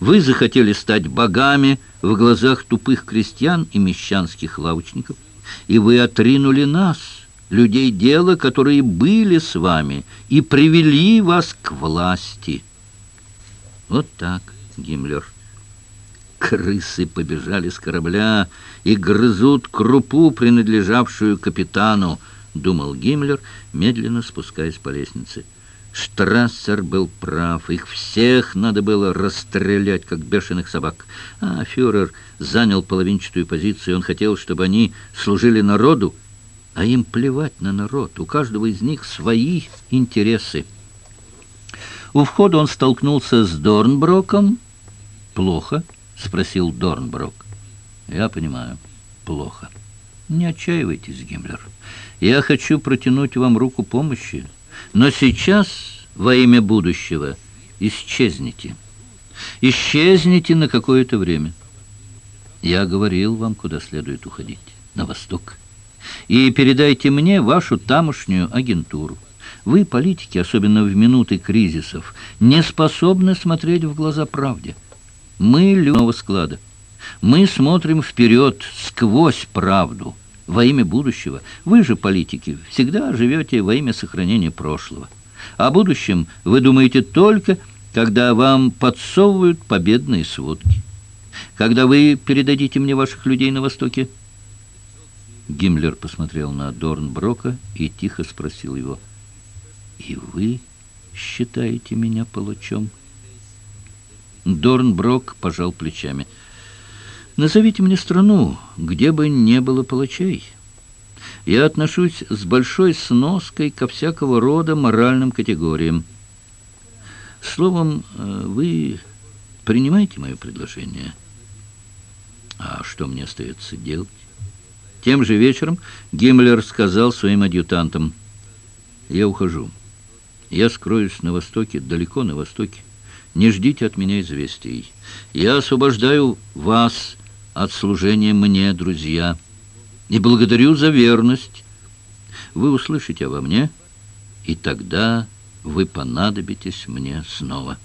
Вы захотели стать богами в глазах тупых крестьян и мещанских лавочников, и вы отринули нас, людей дела, которые были с вами и привели вас к власти. Вот так, Гиммлер. Крысы побежали с корабля и грызут крупу, принадлежавшую капитану, думал Гиммлер, медленно спускаясь по лестнице. Штрассер был прав. Их всех надо было расстрелять, как бешеных собак. А фюрер занял половинчатую позицию. Он хотел, чтобы они служили народу, а им плевать на народ. У каждого из них свои интересы. У входа он столкнулся с Дорнброком. «Плохо?» — спросил Дорнброк. «Я понимаю, плохо. Не отчаивайтесь, Гиммлер. Я хочу протянуть вам руку помощи». Но сейчас, во имя будущего, исчезните. Исчезните на какое-то время. Я говорил вам, куда следует уходить. На восток. И передайте мне вашу тамошнюю агентуру. Вы, политики, особенно в минуты кризисов, не способны смотреть в глаза правде. Мы люди склада. Мы смотрим вперед, сквозь правду во имя будущего. Вы же, политики, всегда живете во имя сохранения прошлого. О будущем вы думаете только, когда вам подсовывают победные сводки. Когда вы передадите мне ваших людей на Востоке? Гиммлер посмотрел на Дорнброка и тихо спросил его. «И вы считаете меня палачом?» Дорнброк пожал плечами. Назовите мне страну, где бы не было палачей. Я отношусь с большой сноской ко всякого рода моральным категориям. Словом, э, вы принимаете мое предложение? А что мне остается делать? Тем же вечером Гиммлер сказал своим адъютантам, «Я ухожу. Я скроюсь на востоке, далеко на востоке. Не ждите от меня известий. Я освобождаю вас от служения мне, друзья, и благодарю за верность. Вы услышите обо мне, и тогда вы понадобитесь мне снова».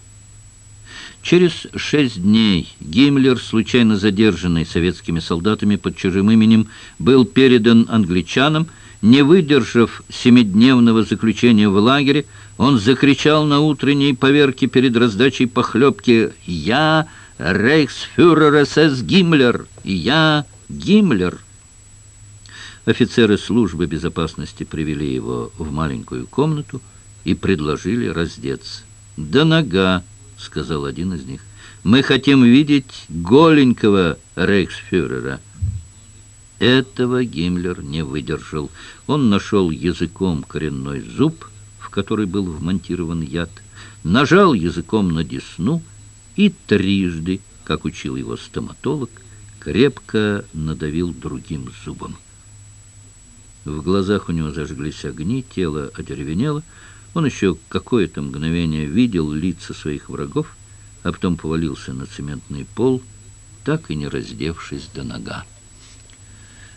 Через шесть дней Гиммлер, случайно задержанный советскими солдатами под чужим именем, был передан англичанам. Не выдержав семидневного заключения в лагере, он закричал на утренней поверке перед раздачей похлебки «Я рейхсфюрер СС Гиммлер, и я Гиммлер». Офицеры службы безопасности привели его в маленькую комнату и предложили раздеться. «Да нога!» — сказал один из них. «Мы хотим видеть голенького рейхсфюрера». Этого Гиммлер не выдержал. Он нашел языком коренной зуб, в который был вмонтирован яд, нажал языком на десну и трижды, как учил его стоматолог, крепко надавил другим зубом. В глазах у него зажглись огни, тело одеревенело. Он еще какое-то мгновение видел лица своих врагов, а потом повалился на цементный пол, так и не раздевшись до нога.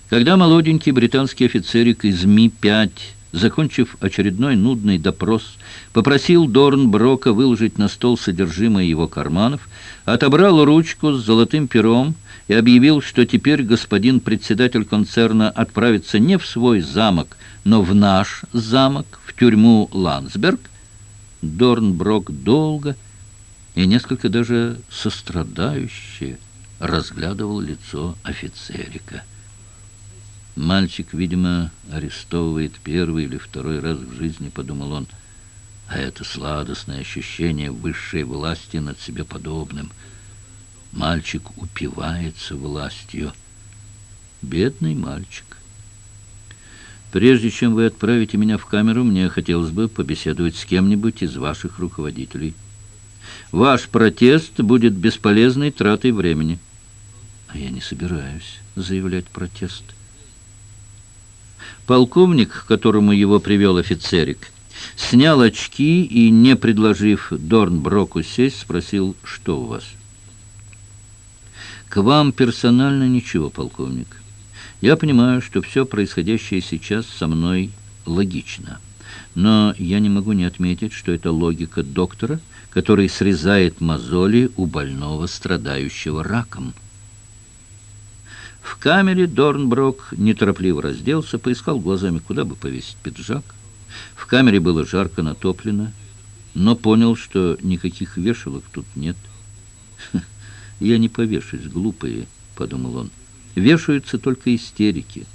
Когда молоденький британский офицерик из Ми-5 закончив очередной нудный допрос, попросил Дорн Брока выложить на стол содержимое его карманов, отобрал ручку с золотым пером и объявил, что теперь господин председатель концерна отправится не в свой замок, но в наш замок, в тюрьму Ландсберг, Дорнброк долго и несколько даже сострадающе разглядывал лицо офицерика. Мальчик, видимо, арестовывает первый или второй раз в жизни, подумал он. А это сладостное ощущение высшей власти над себе подобным. Мальчик упивается властью. Бедный мальчик. Прежде чем вы отправите меня в камеру, мне хотелось бы побеседовать с кем-нибудь из ваших руководителей. Ваш протест будет бесполезной тратой времени. А я не собираюсь заявлять протест. Полковник, к которому его привел офицерик, снял очки и, не предложив Дорнброку сесть, спросил, что у вас. «К вам персонально ничего, полковник. Я понимаю, что все происходящее сейчас со мной логично. Но я не могу не отметить, что это логика доктора, который срезает мозоли у больного, страдающего раком». В камере Дорнброк неторопливо разделся, поискал глазами, куда бы повесить пиджак. В камере было жарко натоплено, но понял, что никаких вешалок тут нет. «Я не повешусь, глупые», — подумал он. «Вешаются только истерики.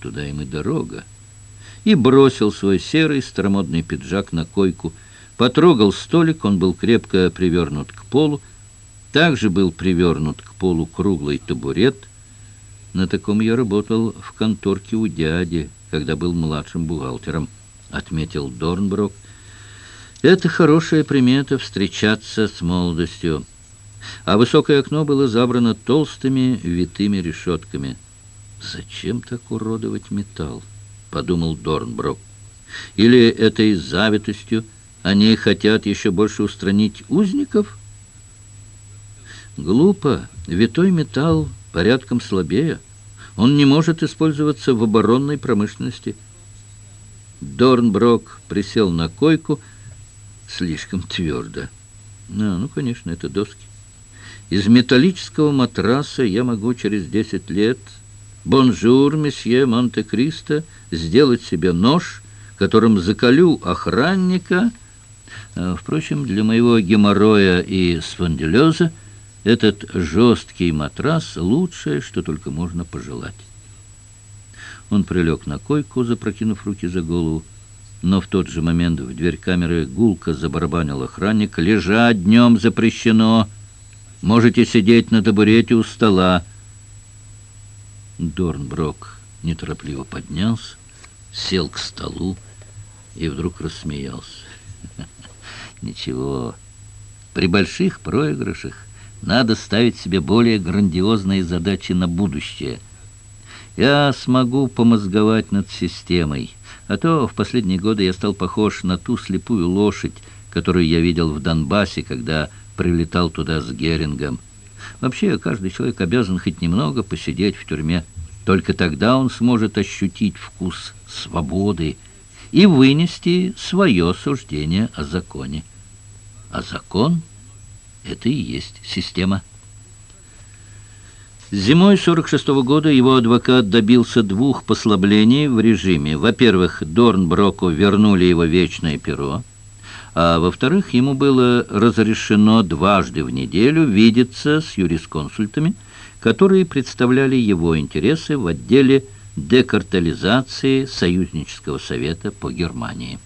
Туда им и дорога». И бросил свой серый старомодный пиджак на койку, Потрогал столик, он был крепко привернут к полу. Также был привернут к полу круглый табурет. На таком я работал в конторке у дяди, когда был младшим бухгалтером, отметил Дорнброк. Это хорошая примета встречаться с молодостью. А высокое окно было забрано толстыми витыми решетками. «Зачем так уродовать металл?» — подумал Дорнброк. «Или этой завитостью они хотят еще больше устранить узников?» Глупо. Витой металл порядком слабее. Он не может использоваться в оборонной промышленности. Дорнброк присел на койку слишком твердо. А, ну, конечно, это доски. Из металлического матраса я могу через десять лет «Бонжур, месье Монте-Кристо», сделать себе нож, которым заколю охранника. А, впрочем, для моего геморроя и спондилеза этот жесткий матрас — лучшее, что только можно пожелать. Он прилег на койку, запрокинув руки за голову. Но в тот же момент в дверь камеры гулко забарабанил охранник. «Лежать днем запрещено! Можете сидеть на табурете у стола!» Дорнброк неторопливо поднялся, сел к столу и вдруг рассмеялся. «Ничего, при больших проигрышах надо ставить себе более грандиозные задачи на будущее. Я смогу помозговать над системой, а то в последние годы я стал похож на ту слепую лошадь, которую я видел в Донбассе, когда прилетал туда с Герингом. Вообще, каждый человек обязан хоть немного посидеть в тюрьме. Только тогда он сможет ощутить вкус свободы и вынести свое суждение о законе. А закон — это и есть система. Зимой 46 -го года его адвокат добился двух послаблений в режиме. Во-первых, Дорнброку вернули его вечное перо, а во-вторых, ему было разрешено дважды в неделю видеться с юрисконсультами, которые представляли его интересы в отделе декартализации Союзнического совета по Германии.